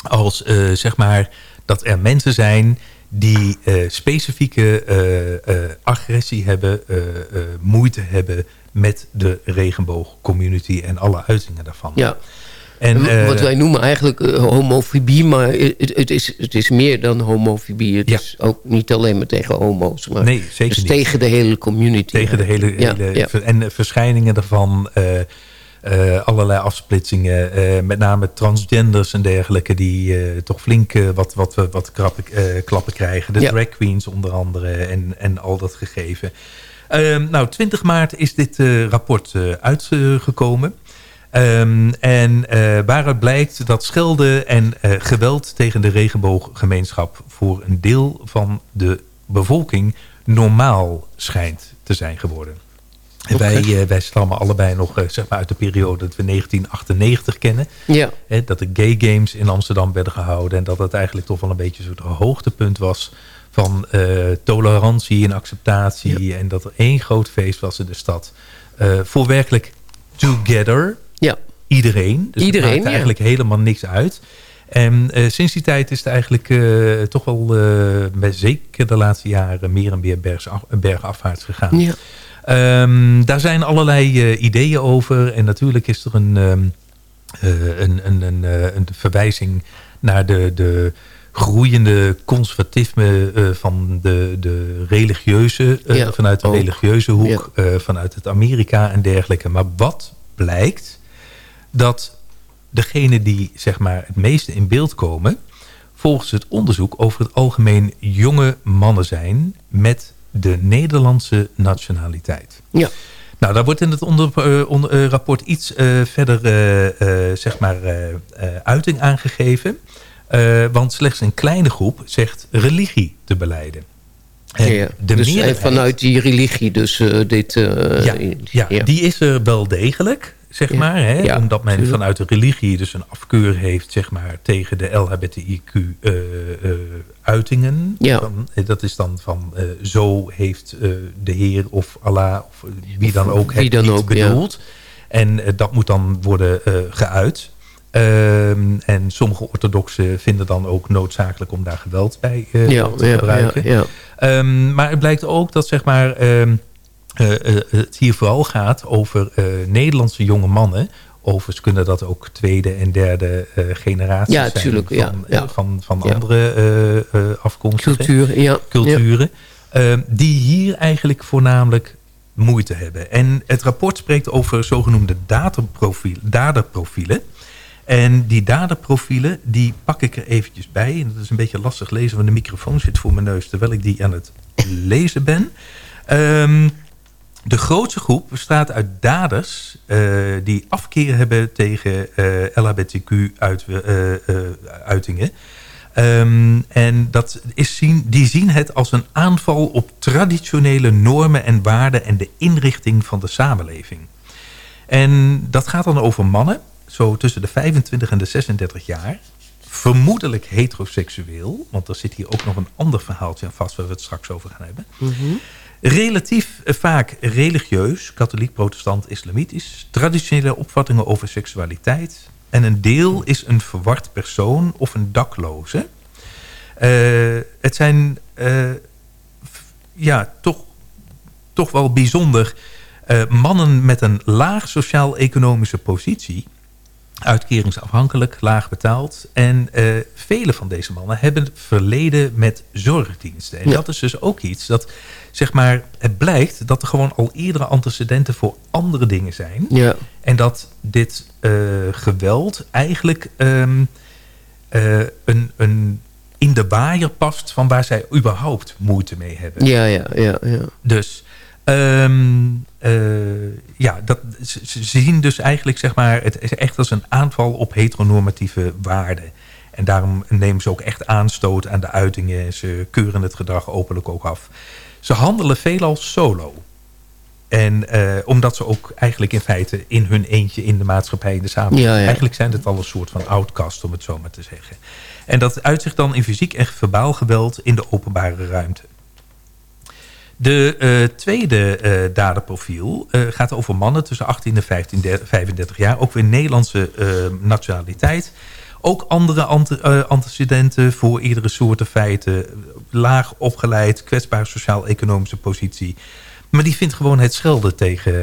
als eh, zeg maar dat er mensen zijn die eh, specifieke eh, agressie hebben, moeite hebben met de regenboogcommunity en alle uitingen daarvan. Ja. En, Wat wij noemen eigenlijk homofobie, maar het, het, is, het is meer dan homofobie. Het is ook niet alleen maar tegen homo's, maar Nee, zeker dus niet. tegen de hele community. Tegen de hele, Ja, hele ja. en de verschijningen daarvan. Eh, allerlei afsplitsingen. eh, met name transgenders en dergelijke. Die eh, toch flink wat, wat, wat krappen, klappen krijgen. De Ja. drag queens onder andere. En, en al dat gegeven. Ehm, nou, 20 maart is dit rapport uitgekomen. Ehm, en waaruit blijkt dat schelden en geweld tegen de regenbooggemeenschap... voor een deel van de bevolking normaal schijnt te zijn geworden. En wij, eh, wij stammen allebei nog eh, zeg maar uit de periode dat we 1998 kennen. Ja. Hè, dat de gay games in Amsterdam werden gehouden. En dat het eigenlijk toch wel een beetje zo'n hoogtepunt was van eh, tolerantie en acceptatie. En dat er één groot feest was in de stad. eh, voor werkelijk together. Ja. Iedereen. Dus Iedereen, ja. eigenlijk helemaal niks uit. En sinds die tijd is het eigenlijk toch wel, met zeker de laatste jaren, meer en meer bergsaf, bergafwaarts gegaan. Ja. Ehm, daar zijn allerlei eh, ideeën over. En natuurlijk is er een, ehm, eh, een, een, een, eh, een verwijzing naar de, de groeiende conservatisme van de, de religieuze, Ja, vanuit de ook. religieuze hoek, vanuit het Amerika en dergelijke. Maar wat blijkt? Dat degene die zeg maar, het meeste in beeld komen, volgens het onderzoek over het algemeen jonge mannen zijn met de Nederlandse nationaliteit. Ja. Nou, daar wordt in het onder, eh, onder, eh, rapport iets eh, verder zeg maar, uiting aangegeven. Want slechts een kleine groep zegt religie te beleiden. En Ja, de dus meerderheid- vanuit die religie dus dit... ja, ja, die is er wel degelijk, zeg Ja. maar. Hè? Ja, omdat men tuurlijk. vanuit de religie dus een afkeur heeft, zeg maar, tegen de LHBTIQ-uitingen. Ja. dat is dan van, eh, zo heeft eh, de Heer of Allah of wie dan ook wie dan ook, bedoeld. En eh, dat moet dan worden eh, geuit. Ehm, en sommige orthodoxen vinden dan ook noodzakelijk om daar geweld bij eh, te gebruiken. Ehm, maar het blijkt ook dat zeg maar, ehm, eh, eh, het hier vooral gaat over eh, Nederlandse jonge mannen Overigens kunnen dat ook tweede en derde generaties ja, zijn tuurlijk, van, ja, ja. van, van andere afkomsten. Cultuur. Culturen. Die hier eigenlijk voornamelijk moeite hebben. En het rapport spreekt over zogenoemde daderprofiel, daderprofielen. En die daderprofielen, die pak ik er eventjes bij. En dat is een beetje lastig lezen, want de microfoon zit voor mijn neus... terwijl ik die aan het lezen ben. Um, de grootste groep bestaat uit daders uh, die afkeer hebben tegen uh, LHBTQ-uitingen. Uh, um, en dat is zien, die zien het als een aanval op traditionele normen en waarden en de inrichting van de samenleving. En dat gaat dan over mannen, zo tussen de 25 en de 36 jaar. Vermoedelijk heteroseksueel, want er zit hier ook nog een ander verhaaltje aan vast waar we het straks over gaan hebben. Mm. Relatief vaak religieus, katholiek, protestant, islamitisch. Traditionele opvattingen over seksualiteit. En een deel is een verward persoon of een dakloze. Uh, het zijn uh, ja, toch, toch wel bijzonder mannen met een laag sociaal-economische positie uitkeringsafhankelijk, laag betaald. En uh, vele van deze mannen hebben verleden met zorgdiensten. En ja. dat is dus ook iets dat, zeg maar, het blijkt dat er gewoon al eerdere antecedenten voor andere dingen zijn. Ja. En dat dit uh, geweld eigenlijk um, uh, een, een in de waaier past van waar zij überhaupt moeite mee hebben. Ja, ja, ja. ja. Dus... Um, uh, ja, dat, ze, ze, zien dus eigenlijk, zeg maar, het is echt als een aanval op heteronormatieve waarden. En daarom nemen ze ook echt aanstoot aan de uitingen. Ze keuren het gedrag openlijk ook af. Ze handelen veelal solo. En uh, omdat ze ook eigenlijk in feite in hun eentje in de maatschappij, in de samenleving... Ja, ja. Eigenlijk zijn het al een soort van outcast, om het zo maar te zeggen. En dat uitzicht dan in fysiek en verbaal geweld in de openbare ruimte. De uh, tweede uh, daderprofiel uh, gaat over mannen tussen 18 en 15, 35 jaar. Ook weer Nederlandse nationaliteit. Ook andere ante, antecedenten voor iedere soorten feiten. Laag opgeleid, kwetsbare sociaal-economische positie. Maar die vindt gewoon het schelden tegen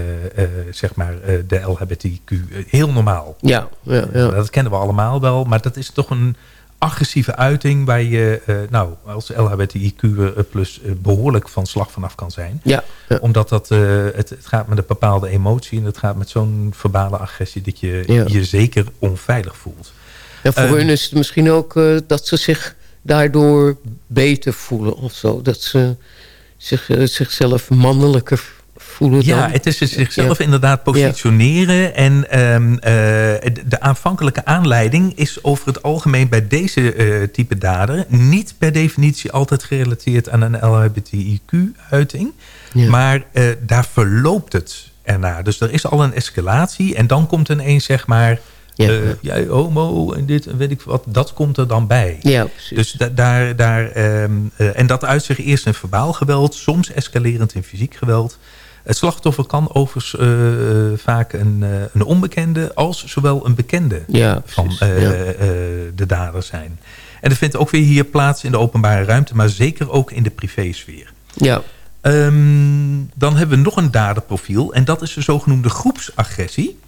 zeg maar, de LHBTQ heel normaal. Ja, ja, ja. Dat kennen we allemaal wel. Maar dat is toch een agressieve uiting waar je uh, nou, als LHBTIQ plus uh, behoorlijk van slag vanaf kan zijn. Ja, ja. Omdat dat, uh, het, het, gaat met een bepaalde emotie en het gaat met zo'n verbale agressie dat je ja. je zeker onveilig voelt. En voor hun is het misschien ook dat ze zich daardoor beter voelen of zo. Dat ze zich, zichzelf mannelijker voelen ja, dan. het is zichzelf ja. inderdaad positioneren. En um, uh, de aanvankelijke aanleiding is over het algemeen bij deze uh, type daden... niet per definitie altijd gerelateerd aan een LHBTIQ-uiting. Ja. Maar uh, daar verloopt het ernaar. Dus er is al een escalatie en dan komt ineens zeg maar... Ja. Uh, jij homo en dit en weet ik wat, dat komt er dan bij. Ja, precies. Dus da daar, daar, um, uh, en dat uit zich eerst in verbaal geweld, soms escalerend in fysiek geweld. Het slachtoffer kan overigens uh, vaak een, uh, een onbekende als zowel een bekende ja, van uh, ja. de dader zijn. En dat vindt ook weer hier plaats in de openbare ruimte, maar zeker ook in de privésfeer. Ja. Um, dan hebben we nog een daderprofiel en dat is de zogenoemde groepsagressie.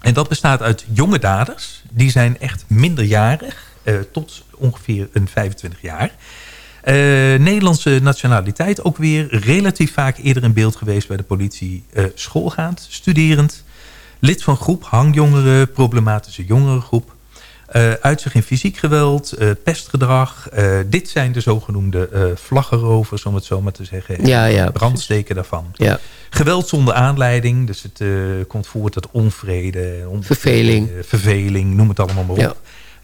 En dat bestaat uit jonge daders, die zijn echt minderjarig, tot ongeveer een 25 jaar. Uh, Nederlandse nationaliteit ook weer. Relatief vaak eerder in beeld geweest bij de politie. Uh, schoolgaand, studerend. Lid van groep, hangjongeren, problematische jongerengroep. Uh, uitzicht in fysiek geweld, pestgedrag. dit zijn de zogenoemde vlaggenrovers, om het zo maar te zeggen. Ja, ja, brandsteken daarvan. Ja. Geweld zonder aanleiding. Dus het komt voort uit onvrede. verveling. verveling, noem het allemaal maar op.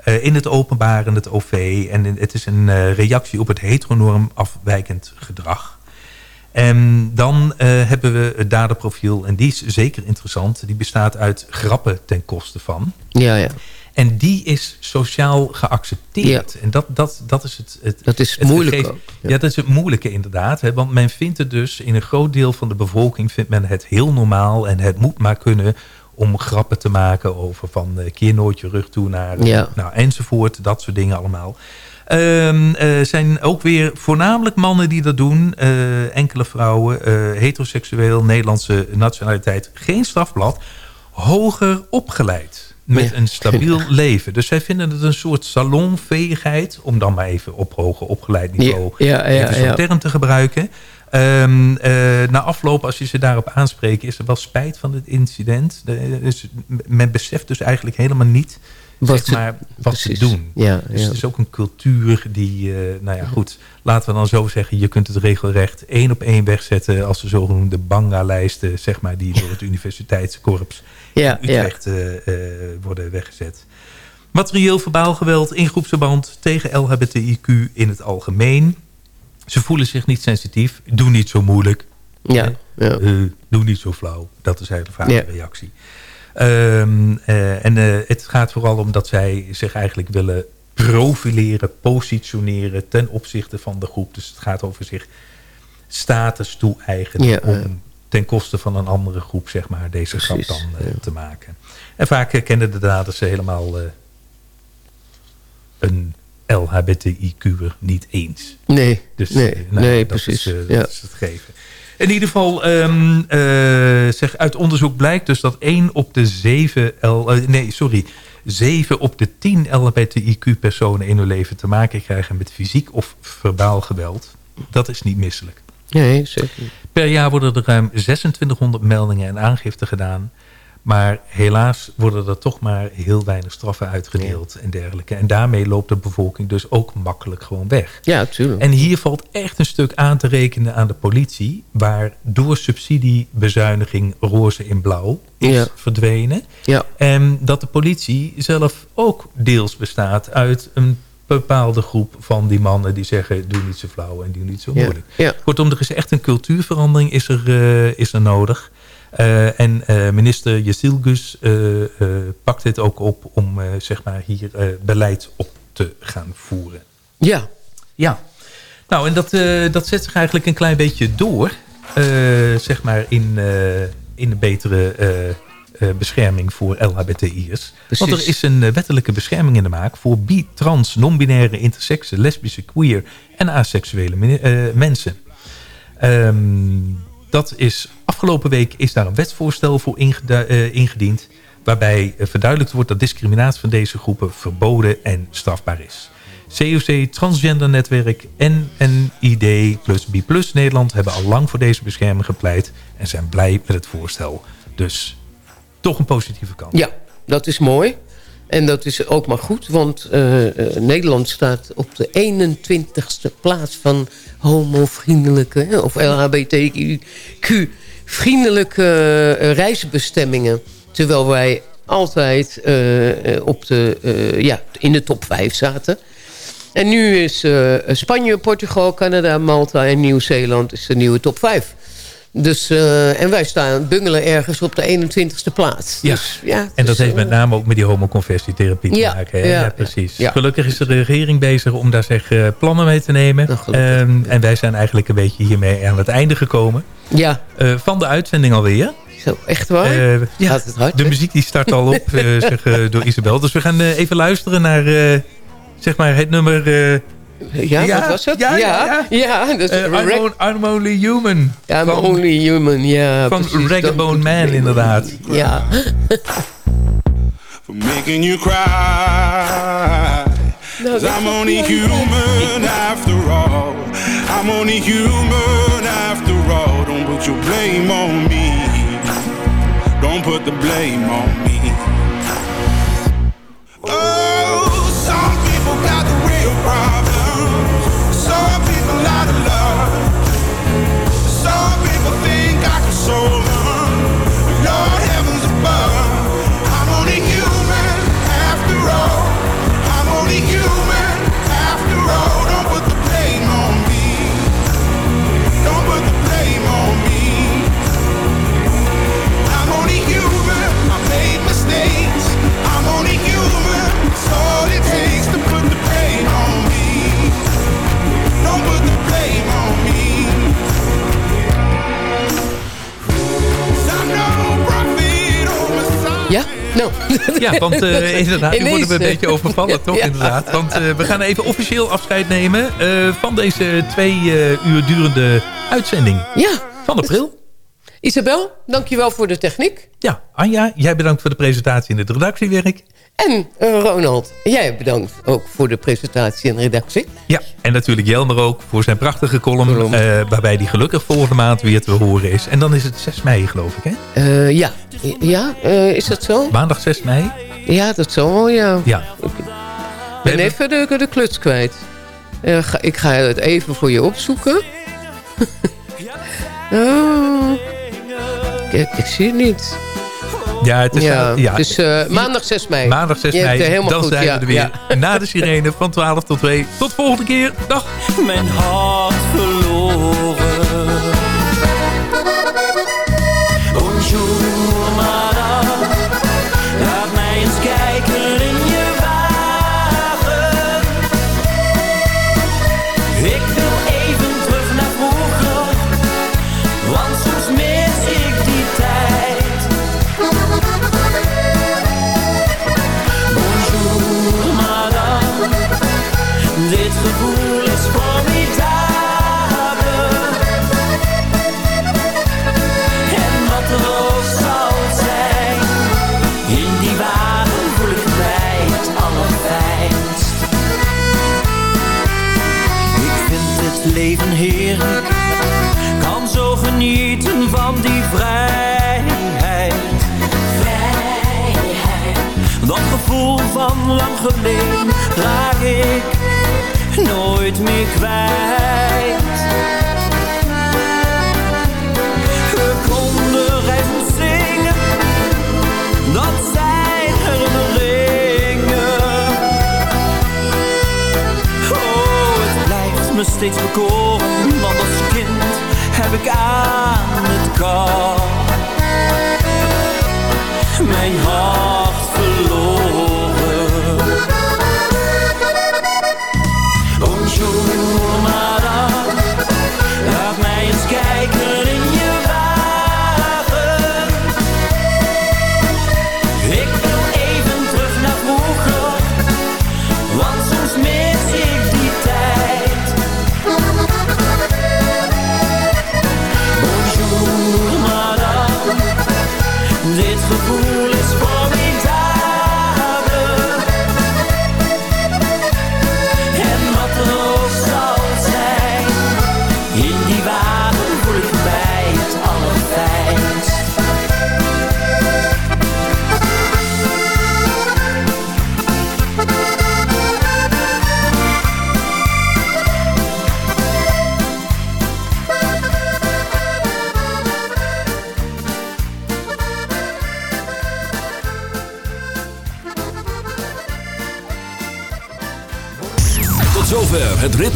Uh, in het openbaar en het OV. En het is een uh, reactie op het heteronorm afwijkend gedrag. En dan uh, hebben we het daderprofiel. En die is zeker interessant. Die bestaat uit grappen ten koste van. Ja, ja. En die is sociaal geaccepteerd. Ja. En dat, dat, dat is het, het Dat is het moeilijk gegeven. ook. Ja. dat is het moeilijke inderdaad. Hè, want men vindt het dus, in een groot deel van de bevolking... vindt men het heel normaal en het moet maar kunnen om grappen te maken over van uh, keer nooit je rug toe naar Ja. nou, enzovoort. Dat soort dingen allemaal. Um, uh, zijn ook weer voornamelijk mannen die dat doen. Enkele vrouwen, heteroseksueel, Nederlandse nationaliteit. Geen strafblad. hoger opgeleid. Met een stabiel leven. Dus zij vinden het een soort salonveegheid. Om dan maar even op hoger opgeleid niveau Ja, ja, ja, ja. term te gebruiken. Ehm, eh, na afloop, als je ze daarop aanspreekt, is er wel spijt van het incident. De, dus men beseft dus eigenlijk helemaal niet Wat zeg ze- maar, wat ze doen. Ja, dus ja. het is ook een cultuur die, eh, nou ja, goed. Laten we dan zo zeggen, je kunt het regelrecht één op één wegzetten als de zogenoemde banga-lijsten, zeg maar, die door het universiteitskorps Ja, in Utrecht eh, worden weggezet. Materieel verbaal geweld in groepsverband tegen LHBTIQ in het algemeen. Ze voelen zich niet sensitief. Doe niet zo moeilijk. Ja, ja. eh, doe niet zo flauw. Dat is eigenlijk vaak Ja. de reactie. Ehm, eh, en eh, het gaat vooral om dat zij zich eigenlijk willen profileren, positioneren ten opzichte van de groep. Dus het gaat over zich status toe-eigenen Ja, om ten koste van een andere groep zeg maar, deze grap dan te maken. En vaak kennen de daders helemaal een LHBTIQ'er niet eens. Nee, Dus, nee, eh, nou, nee, precies. Is, eh, ja. dat is het geven. In ieder geval, ehm, eh, zeg, uit onderzoek blijkt dus dat 1 op de 7... L, nee, sorry. 7 op de 10 LHBTIQ-personen in hun leven te maken krijgen met fysiek of verbaal geweld. Dat is niet misselijk. Nee, zeker niet. Per jaar worden er ruim 2600 meldingen en aangiften gedaan. Maar helaas worden er toch maar heel weinig straffen uitgedeeld en dergelijke. En daarmee loopt de bevolking dus ook makkelijk gewoon weg. Ja, tuurlijk. En hier valt echt een stuk aan te rekenen aan de politie... waar door subsidiebezuiniging roze in blauw is Ja. verdwenen. Ja. En dat de politie zelf ook deels bestaat uit een bepaalde groep van die mannen... die zeggen, doe niet zo flauw en doe niet zo moeilijk. Ja. Kortom, er is echt een cultuurverandering is er, eh, is er nodig... Eh, en eh, minister Jezilgus eh, eh, pakt dit ook op om zeg maar hier beleid op te gaan voeren. Ja. Ja. Nou, en dat, dat zet zich eigenlijk een klein beetje door. zeg maar in, in een betere bescherming voor LHBTI'ers. Want er is een wettelijke bescherming in de maak... voor bi, trans, non-binaire, intersexe, lesbische, queer en asexuele mensen. Ehm, dat is, afgelopen week is daar een wetsvoorstel voor eh, ingediend... waarbij eh, verduidelijkt wordt dat discriminatie van deze groepen verboden en strafbaar is. COC, Transgender Netwerk en NID plus B plus Nederland hebben al lang voor deze bescherming gepleit... en zijn blij met het voorstel. Dus toch een positieve kant. Ja, dat is mooi. En dat is ook maar goed, want eh, eh, Nederland staat op de 21ste plaats van homovriendelijke of LHBTQ-vriendelijke eh, reisbestemmingen. Terwijl wij altijd op de, ja, in de top 5 zaten. En nu is Spanje, Portugal, Canada, Malta en Nieuw-Zeeland is de nieuwe top 5. Dus, eh, en wij staan bungelen ergens op de 21ste plaats. Ja, Dus, ja en dat dus, heeft eh, met name ook met die homoconversietherapie te maken. Hè? Ja, ja, precies. Gelukkig is de regering bezig om daar zeg, eh, plannen mee te nemen. Ehm, en wij zijn eigenlijk een beetje hiermee aan het einde gekomen. Ja. Eh, van de uitzending alweer. Zo, echt waar? Eh, ja, Gaat het hard, de muziek die start al op eh, zeg, eh, door Isabel. Dus we gaan eh, even luisteren naar eh, zeg maar het nummer... eh, Ja, wat was het? Ja, ja, ja. ja. ja, dat is Eh, I'm, on- I'm Only Human. Ja, maar van, Only Human, ja. van Dat- Man inderdaad. Ja. for making you cry. Cause I'm only human after all. I'm only human after all. Don't put your blame on me. Don't put the blame on me. Ja, want eh, inderdaad, nu worden we een eh. beetje overvallen, toch? Ja. Inderdaad. Want eh, we gaan even officieel afscheid nemen eh, van deze twee eh, uur durende uitzending Ja. van april. Isabel, dankjewel voor de techniek. Ja, Anja, jij bedankt voor de presentatie en het redactiewerk. En uh, Ronald, jij bedankt ook voor de presentatie en redactie. Ja, en natuurlijk Jelmer ook voor zijn prachtige column... Uh, waarbij die gelukkig volgende maand weer te horen is. En dan is het 6 mei, geloof ik, hè? Uh, ja, ja is dat zo? Maandag 6 mei? Ja, dat zal wel, ja. Ja. Ik ben even de, de kluts kwijt. Ga, ik ga het even voor je opzoeken. oh. Ik, ik zie het niet. Ja, het is, ja, ja. Dus, uh, maandag 6 mei. Maandag 6 Je mei, dan goed, zijn ja, we er weer. ja. Na de sirene van 12 tot 2. Tot volgende keer. Dag. Mijn hart verloren. Gevoel van lang geleden raak ik nooit meer kwijt. We konden even zingen, dat zijn herinneringen. Oh, het blijft me steeds bekoren, want als kind heb ik aan het kar. Mijn hart verloren.